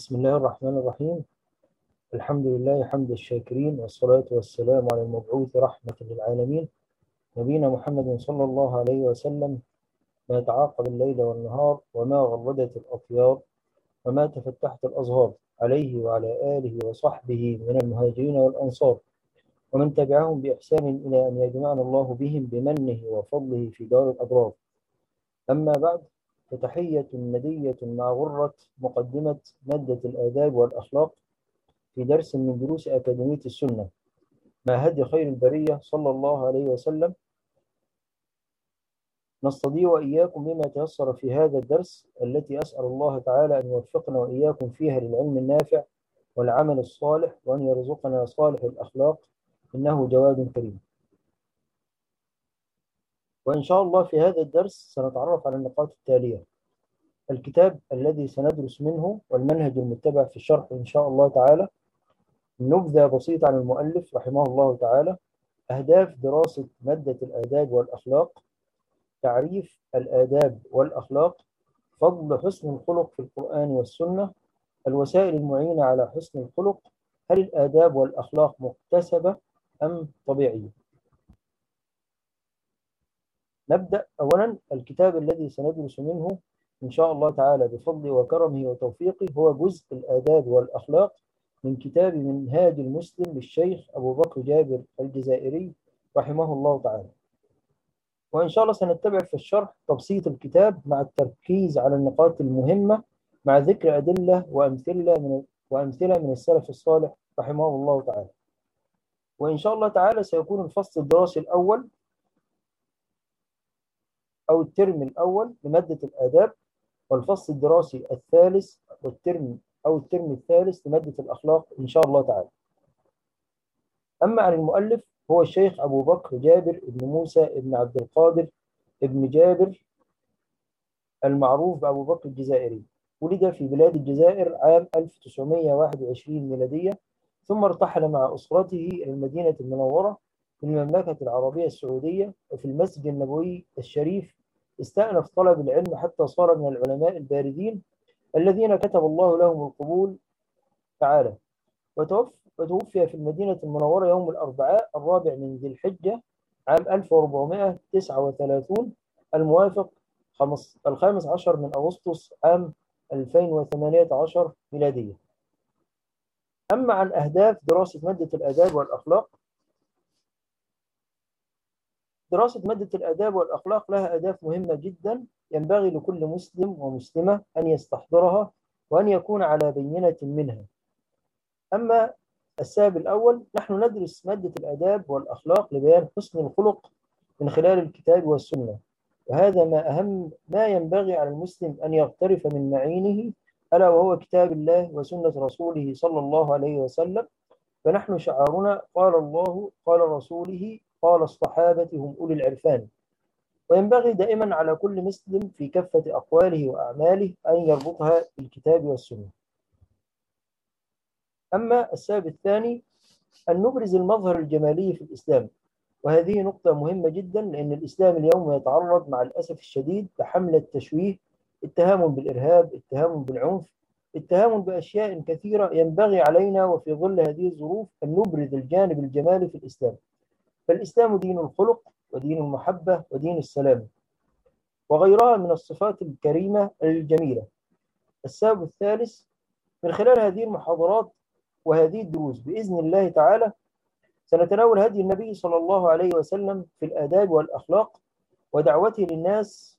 بسم الله الرحمن الرحيم. الحمد لله حمد الشاكرين والصلاة والسلام على المبعوث رحمة للعالمين. نبينا محمد صلى الله عليه وسلم ما يتعاقب الليل والنهار وما غردت الأطيار وما تفتحت الأزهار عليه وعلى آله وصحبه من المهاجرين والأنصار. ومن تبعهم بإحسان إلى أن يجمعنا الله بهم بمنه وفضله في دار الأبرار. أما بعد فتحية ندية مع غرة مقدمة مادة الآداب والأخلاق في درس من دروس أكاديمية السنة. مع هدي خير البرية صلى الله عليه وسلم. نستضيع وإياكم بما تيسر في هذا الدرس التي أسأل الله تعالى أن يوفقنا وإياكم فيها للعلم النافع والعمل الصالح وأن يرزقنا صالح الأخلاق. إنه جواد كريم. وإن شاء الله في هذا الدرس سنتعرف على النقاط التالية. الكتاب الذي سندرس منه والمنهج المتبع في الشرح إن شاء الله تعالى. نبذة بسيطة عن المؤلف رحمه الله تعالى. أهداف دراسة مادة الآداب والأخلاق. تعريف الآداب والأخلاق. فضل حسن الخلق في القرآن والسنة. الوسائل المعينة على حسن الخلق. هل الآداب والأخلاق مكتسبة أم طبيعية؟ نبدأ أولا الكتاب الذي سندرس منه إن شاء الله تعالى بفضله وكرمه وتوفيقه هو جزء الآداب والأخلاق من كتاب منهاج المسلم للشيخ أبو بكر جابر الجزائري رحمه الله تعالى. وإن شاء الله سنتبع في الشرح تبسيط الكتاب مع التركيز على النقاط المهمة مع ذكر أدلة وأمثلة من وأمثلة من السلف الصالح رحمه الله تعالى. وإن شاء الله تعالى سيكون الفصل الدراسي الأول أو الترم الأول لمادة الآداب والفصل الدراسي الثالث والترم أو الترم الثالث لمادة الأخلاق إن شاء الله تعالى. أما عن المؤلف هو الشيخ أبو بكر جابر بن موسى بن عبد القادر بن جابر المعروف بأبو بكر الجزائري. ولد في بلاد الجزائر عام 1921 ميلادية ثم ارتحل مع أسرته إلى المدينة المنورة في المملكة العربية السعودية وفي المسجد النبوي الشريف استأنف طلب العلم حتى صار من العلماء الباردين الذين كتب الله لهم القبول تعالى. وتوفي في المدينة المنورة يوم الأربعاء الرابع من ذي الحجة عام 1439 الموافق الخامس عشر من أغسطس عام 2018 ميلادية. أما عن أهداف دراسة مادة الآداب والأخلاق دراسة مادة الآداب والأخلاق لها أهداف مهمة جدا ينبغي لكل مسلم ومسلمة أن يستحضرها وأن يكون على بينة منها. أما السبب الأول نحن ندرس مادة الآداب والأخلاق لبيان حسن الخلق من خلال الكتاب والسنة وهذا ما أهم ما ينبغي على المسلم أن يغترف من معينه ألا وهو كتاب الله وسنة رسوله صلى الله عليه وسلم. فنحن شعارنا قال الله قال رسوله قال الصحابة هم أولي العرفان. وينبغي دائما على كل مسلم في كافة أقواله وأعماله أن يربطها بالكتاب والسنة. أما السبب الثاني أن نبرز المظهر الجمالي في الإسلام وهذه نقطة مهمة جدا لأن الإسلام اليوم يتعرض مع الأسف الشديد لحملة تشويه اتهام بالإرهاب اتهام بالعنف اتهام بأشياء كثيرة ينبغي علينا وفي ظل هذه الظروف أن نبرز الجانب الجمالي في الإسلام. فالإسلام دين الخلق ودين المحبة ودين السلام وغيرها من الصفات الكريمة الجميلة. السبب الثالث من خلال هذه المحاضرات وهذه الدروس بإذن الله تعالى سنتناول هدي النبي صلى الله عليه وسلم في الآداب والأخلاق ودعوته للناس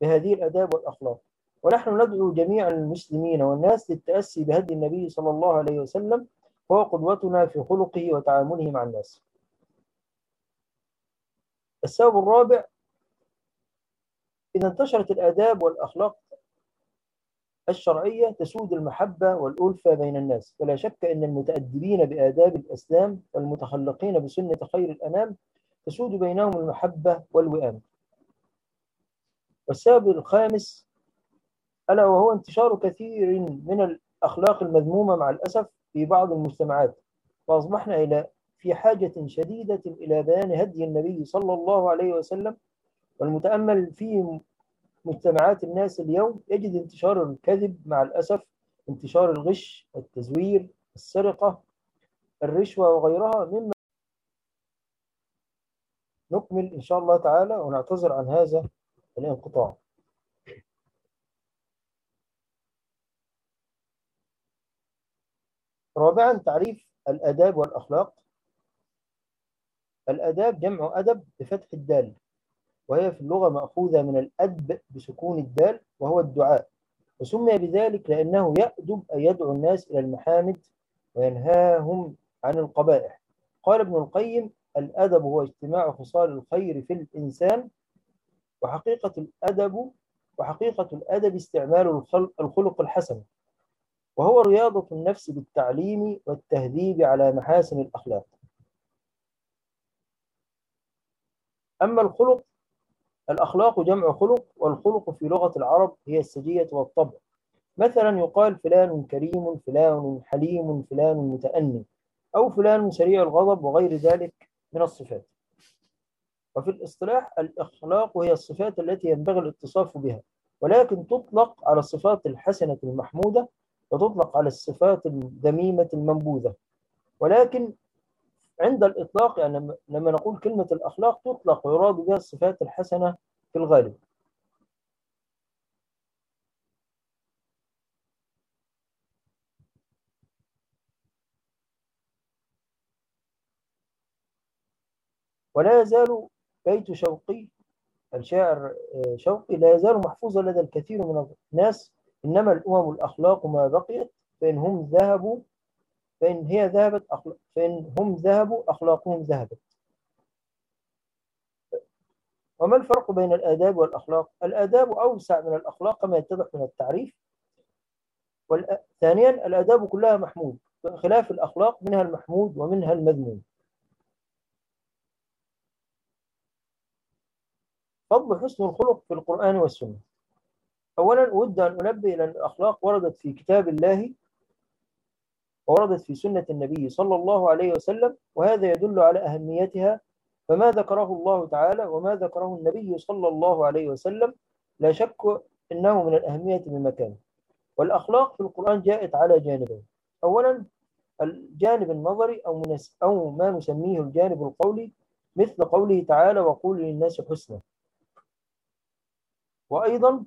بهذه الآداب والأخلاق. ونحن ندعو جميع المسلمين والناس للتأسي بهدي النبي صلى الله عليه وسلم وهو قدوتنا في خلقه وتعامله مع الناس. السبب الرابع إذا انتشرت الآداب والأخلاق الشرعية تسود المحبة والألفة بين الناس. فلا شك أن المتأدبين بآداب الإسلام والمتخلقين بسنة خير الأنام تسود بينهم المحبة والوئام. والسبب الخامس ألا وهو انتشار كثير من الأخلاق المذمومة مع الأسف في بعض المجتمعات. فأصبحنا إلى في حاجة شديدة إلى بيان هدي النبي صلى الله عليه وسلم والمتأمل في مجتمعات الناس اليوم يجد انتشار الكذب مع الأسف انتشار الغش التزوير السرقة الرشوة وغيرها مما نكمل إن شاء الله تعالى ونعتذر عن هذا الانقطاع. رابعا تعريف الآداب والأخلاق. الآداب جمع أدب بفتح الدال وهي في اللغة مأخوذة من الأدب بسكون الدال وهو الدعاء. وسمي بذلك لأنه يأدب أي يدعو الناس إلى المحامد وينهاهم عن القبائح. قال ابن القيم الأدب هو اجتماع خصال الخير في الإنسان وحقيقة الأدب وحقيقة الأدب استعمال الخلق الحسن. وهو رياضة النفس بالتعليم والتهذيب على محاسن الأخلاق. أما الخلق الأخلاق جمع خلق والخلق في لغة العرب هي السجية والطبع. مثلا يقال فلان كريم فلان حليم فلان متأني أو فلان سريع الغضب وغير ذلك من الصفات. وفي الاصطلاح الأخلاق هي الصفات التي ينبغي الاتصاف بها ولكن تطلق على الصفات الحسنة المحمودة وتطلق على الصفات الذميمة المنبوذة. ولكن عند الإطلاق يعني لما نقول كلمة الأخلاق تطلق ويراد بها الصفات الحسنة في الغالب. ولا يزال بيت شوقي الشاعر شوقي لا يزال محفوظا لدى الكثير من الناس إنما الأمم الأخلاق ما بقيت فإن هم ذهبوا فإن هي ذهبت أخلاق فإن هم ذهبوا أخلاقهم ذهبت. وما الفرق بين الآداب والأخلاق؟ الآداب أوسع من الأخلاق كما يتضح من التعريف. ثانيا الآداب كلها محمود خلاف الأخلاق منها المحمود ومنها المذموم. فضل حسن الخلق في القرآن والسنة. أولا أود أن أنبه إلى أن الأخلاق وردت في كتاب الله ووردت في سنة النبي صلى الله عليه وسلم وهذا يدل على أهميتها. فما ذكره الله تعالى وما ذكره النبي صلى الله عليه وسلم لا شك أنه من الأهمية بمكان والأخلاق في القرآن جاءت على جانبين. أولا الجانب النظري أو, أو ما نسميه الجانب القولي مثل قوله تعالى وقول للناس حسنا وأيضا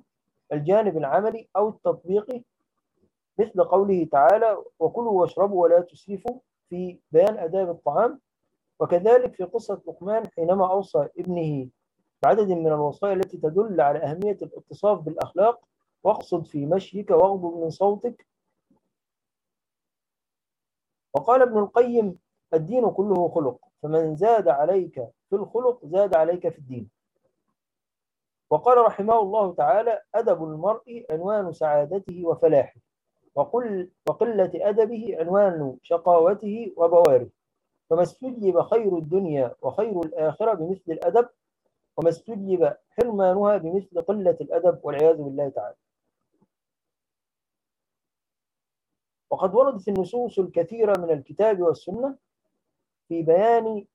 الجانب العملي أو التطبيقي مثل قوله تعالى وكلوا واشربوا ولا تسرفوا في بيان أداب الطعام. وكذلك في قصة لقمان حينما أوصى ابنه بعدد من الوصايا التي تدل على أهمية الاتصاف بالأخلاق واقصد في مشيك واغضب من صوتك. وقال ابن القيم الدين كله خلق فمن زاد عليك في الخلق زاد عليك في الدين. وقال رحمه الله تعالى أدب المرء عنوان سعادته وفلاحه. وقل وقلة أدبه عنوان شقاوته وبواره. فما استجلب خير الدنيا وخير الآخرة بمثل الأدب وما استجلب حرمانها بمثل قلة الأدب والعياذ بالله تعالى. وقد وردت النصوص الكثيرة من الكتاب والسنة في بيان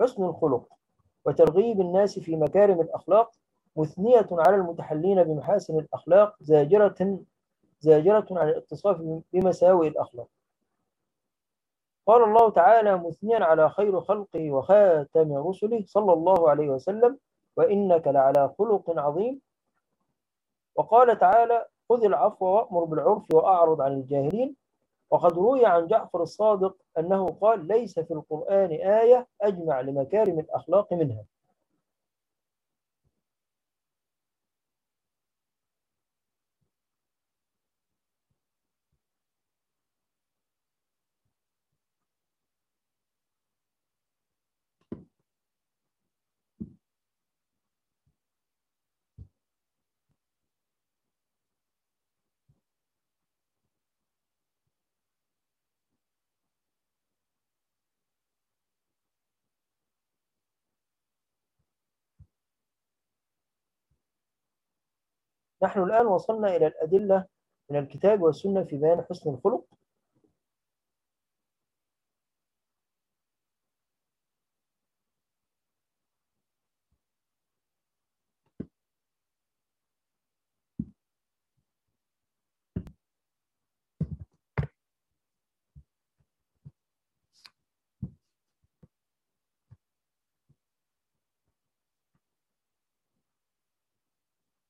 حسن الخلق وترغيب الناس في مكارم الأخلاق مثنية على المتحلين بمحاسن الأخلاق زاجرة زاجرة عن الاتصاف بمساوئ الأخلاق. قال الله تعالى مثنيا على خير خلقه وخاتم رسله صلى الله عليه وسلم وإنك لعلى خلق عظيم. وقال تعالى خذ العفو وأمر بالعرف وأعرض عن الجاهلين. وقد روي عن جعفر الصادق أنه قال ليس في القرآن آية أجمع لمكارم الأخلاق منها. نحن الآن وصلنا إلى الأدلة من الكتاب والسنة في بيان حسن الخلق.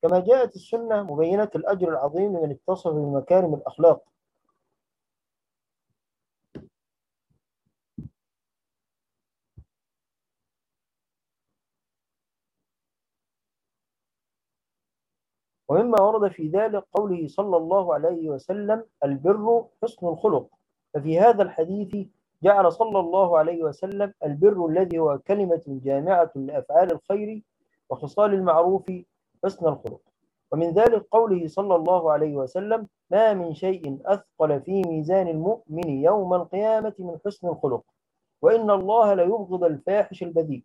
كما جاءت السنة مبينة الأجر العظيم لمن اتصف بمكارم الأخلاق. ومما ورد في ذلك قوله صلى الله عليه وسلم البر حسن الخلق. ففي هذا الحديث جعل صلى الله عليه وسلم البر الذي هو كلمة جامعة لأفعال الخير وخصال المعروف حسن الخلق. ومن ذلك قوله صلى الله عليه وسلم ما من شيء أثقل في ميزان المؤمن يوم القيامة من حسن الخلق وإن الله ليبغض الفاحش البذيء.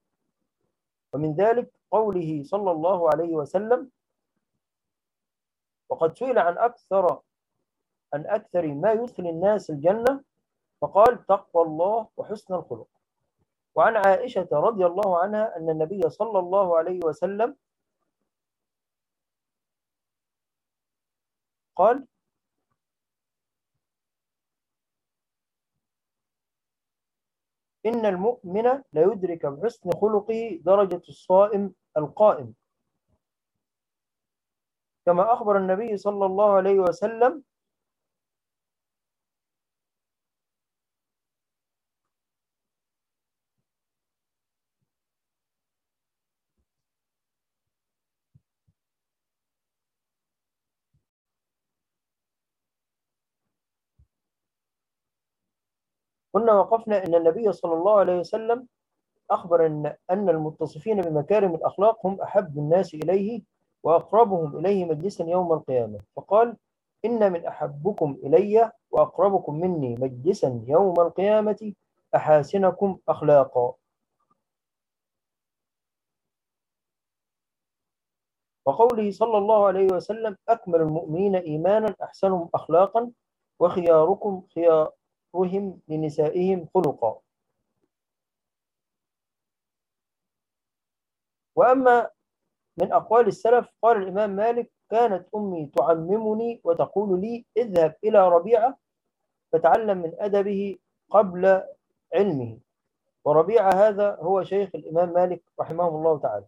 ومن ذلك قوله صلى الله عليه وسلم وقد سئل عن أكثر عن أكثر ما يدخل الناس الجنة فقال تقوى الله وحسن الخلق. وعن عائشة رضي الله عنها أن النبي صلى الله عليه وسلم قال إن المؤمن ليدرك بحسن خلقه درجة الصائم القائم. كما أخبر النبي صلى الله عليه وسلم كنا وقفنا أن النبي صلى الله عليه وسلم أخبر أن أن المتصفين بمكارم الأخلاق هم أحب الناس إليه وأقربهم إليه مجلسا يوم القيامة. فقال إن من أحبكم إلي وأقربكم مني مجلسا يوم القيامة أحاسنكم أخلاقا. وقوله صلى الله عليه وسلم أكمل المؤمنين إيمانا أحسنهم أخلاقا وخياركم خيارهم لنسائهم خلقا. وأما من أقوال السلف قال الإمام مالك كانت أمي تعممني وتقول لي اذهب إلى ربيعة فتعلم من أدبه قبل علمه وربيعة هذا هو شيخ الإمام مالك رحمه الله تعالى.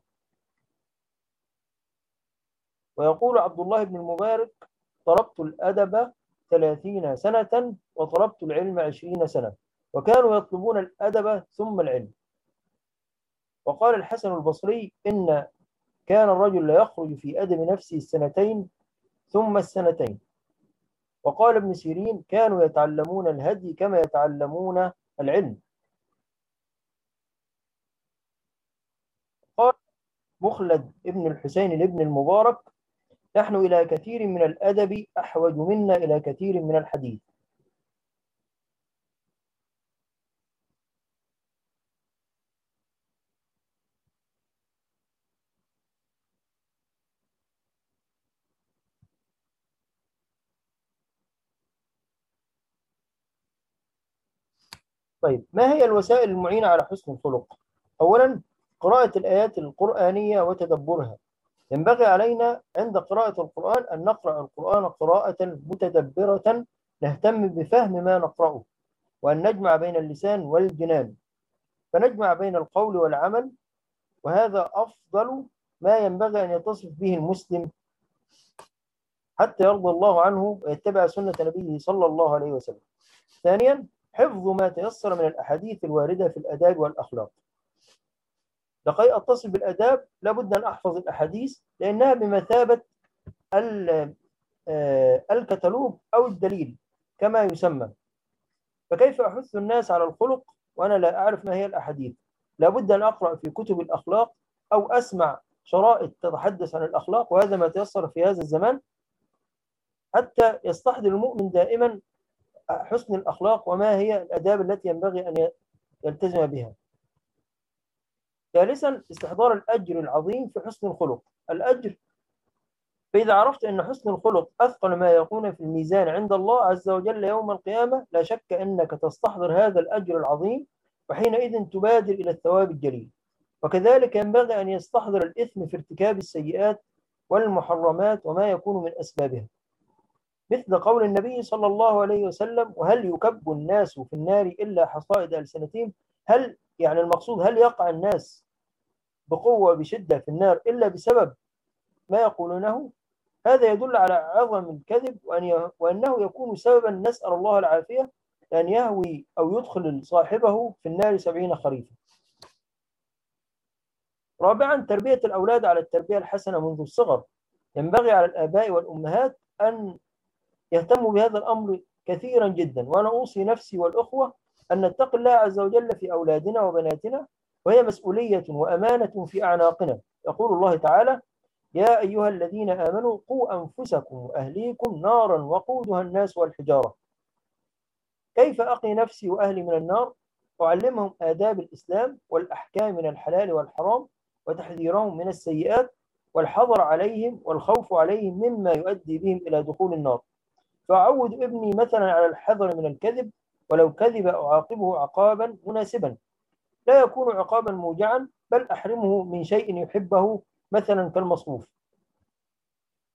ويقول عبد الله بن المبارك طلبت الأدب ثلاثين سنة وطلبت العلم عشرين سنة وكانوا يطلبون الأدب ثم العلم. وقال الحسن البصري إن كان الرجل لا يخرج في أدب نفسه السنتين ثم السنتين. وقال ابن سيرين كانوا يتعلمون الهدي كما يتعلمون العلم. قال مخلد ابن الحسين لابن المبارك نحن إلى كثير من الأدب أحوج منا إلى كثير من الحديث طيب ما هي الوسائل المعينة على حسن الخلق؟ أولا قراءة الآيات القرآنية وتدبرها ينبغي علينا عند قراءة القرآن أن نقرأ القرآن قراءة متدبرة نهتم بفهم ما نقرأه وأن نجمع بين اللسان والجنان. فنجمع بين القول والعمل وهذا أفضل ما ينبغي أن يتصف به المسلم حتى يرضى الله عنه ويتبع سنة نبيه صلى الله عليه وسلم. ثانيا حفظ ما تيسر من الأحاديث الواردة في الأداب والأخلاق. لكي أتصل بالأداب لابد أن أحفظ الأحاديث لأنها بمثابة الكتالوج أو الدليل كما يسمى. فكيف أحث الناس على الخلق وأنا لا أعرف ما هي الأحاديث؟ لابد أن أقرأ في كتب الأخلاق أو أسمع شرائط تتحدث عن الأخلاق وهذا ما تيسر في هذا الزمان. حتى يستحضر المؤمن دائما حسن الأخلاق وما هي الأداب التي ينبغي أن يلتزم بها. ثالثا استحضار الأجر العظيم في حسن الخلق. الأجر فإذا عرفت أن حسن الخلق أثقل ما يكون في الميزان عند الله عز وجل يوم القيامة لا شك أنك تستحضر هذا الأجر العظيم وحينئذ تبادر إلى الثواب الجليل. وكذلك ينبغي أن يستحضر الإثم في ارتكاب السيئات والمحرمات وما يكون من أسبابها. مثل قول النبي صلى الله عليه وسلم وهل يكب الناس في النار إلا حصائد ألسنتهم؟ هل يعني المقصود هل يقع الناس بقوة بشدة في النار إلا بسبب ما يقولونه؟ هذا يدل على عظم الكذب وأن وأنه يكون سببا نسأل الله العافية أن يهوي أو يدخل صاحبه في النار سبعين خريفا. رابعا تربية الأولاد على التربية الحسنة منذ الصغر. ينبغي على الآباء والأمهات أن يهتموا بهذا الأمر كثيرا جدا. وأنا أوصي نفسي والأخوة أن نتقي الله عز وجل في أولادنا وبناتنا وهي مسؤولية وأمانة في أعناقنا. يقول الله تعالى يا أيها الذين آمنوا قوا أنفسكم وأهليكم نارا وقودها الناس والحجارة. كيف أقي نفسي وأهلي من النار؟ أعلمهم آداب الإسلام والأحكام من الحلال والحرام وتحذيرهم من السيئات والحظر عليهم والخوف عليهم مما يؤدي بهم إلى دخول النار. فأعود ابني مثلا على الحذر من الكذب ولو كذب أعاقبه عقابا مناسبا. لا يكون عقابا موجعا بل أحرمه من شيء يحبه مثلا كالمصروف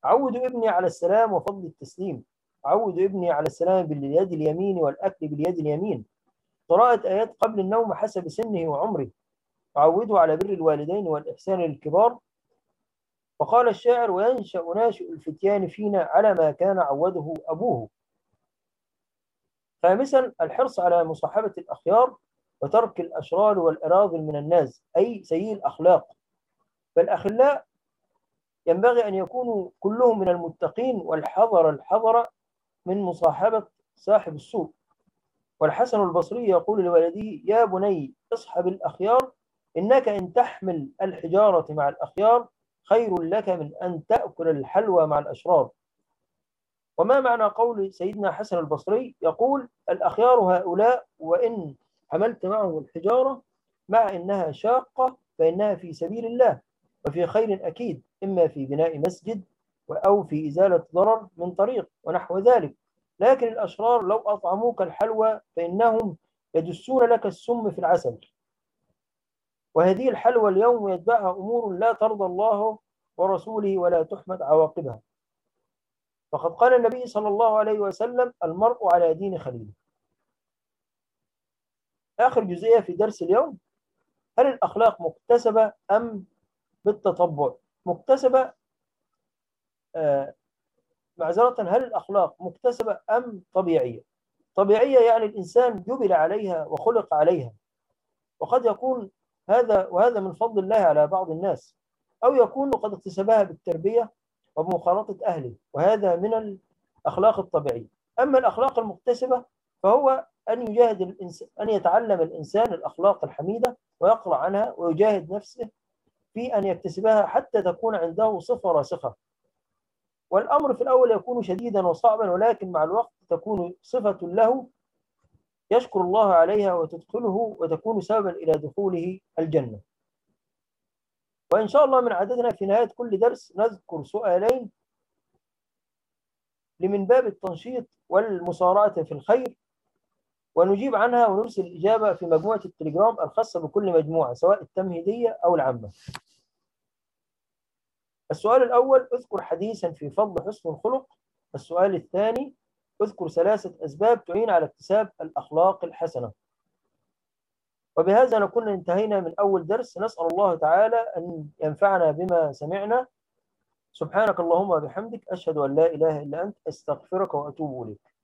عود ابني على السلام وفضل التسليم. عود ابني على السلام باليد اليمين والأكل باليد اليمين. قراءة آيات قبل النوم حسب سنه وعمره. عوده على بر الوالدين والإحسان للكبار. وقال الشاعر وينشأ ناشئ الفتيان فينا على ما كان عوده أبوه. خامسا الحرص على مصاحبة الأخيار وترك الأشرار والأراذل من الناس أي سيء الأخلاق. فالأخلاء ينبغي أن يكونوا كلهم من المتقين والحذر الحذر من مصاحبة صاحب السوء. والحسن البصري يقول لولده يا بني اصحب الأخيار إنك إن تحمل الحجارة مع الأخيار خير لك من أن تأكل الحلوى مع الأشرار. وما معنى قول سيدنا حسن البصري؟ يقول الأخيار هؤلاء وإن حملت معه الحجارة مع إنها شاقة فإنها في سبيل الله وفي خير أكيد إما في بناء مسجد أو في إزالة ضرر من طريق ونحو ذلك. لكن الأشرار لو أطعموك الحلوى فإنهم يدسون لك السم في العسل. وهذه الحلوى اليوم يتبعها أمور لا ترضى الله ورسوله ولا تحمد عواقبها. فقد قال النبي صلى الله عليه وسلم المرء على دين خليله. آخر جزئية في درس اليوم هل الأخلاق مكتسبة أم بالتطبع؟ مكتسبة آه معذرة هل الأخلاق مكتسبة أم طبيعية؟ طبيعية يعني الإنسان جبل عليها وخلق عليها. وقد يكون هذا وهذا من فضل الله على بعض الناس. أو يكون قد اكتسبها بالتربية وبمخالطة أهله وهذا من الأخلاق الطبيعية. أما الأخلاق المكتسبة فهو أن يجاهد الإنسان أن يتعلم الإنسان الأخلاق الحميدة ويقرأ عنها ويجاهد نفسه في أن يكتسبها حتى تكون عنده صفة راسخة. والأمر في الأول يكون شديدا وصعبا ولكن مع الوقت تكون صفة له يشكر الله عليها وتدخله وتكون سببا إلى دخوله الجنة. وإن شاء الله من عددنا في نهاية كل درس نذكر سؤالين لمن باب التنشيط والمسارعة في الخير ونجيب عنها ونرسل الإجابة في مجموعة التليجرام الخاصة بكل مجموعة سواء التمهيدية أو العامة. السؤال الأول اذكر حديثا في فضل حسن الخلق. السؤال الثاني اذكر ثلاثة أسباب تعين على اكتساب الأخلاق الحسنة. وبهذا نكون انتهينا من أول درس. نسأل الله تعالى أن ينفعنا بما سمعنا. سبحانك اللهم وبحمدك أشهد أن لا إله إلا أنت أستغفرك وأتوب إليك.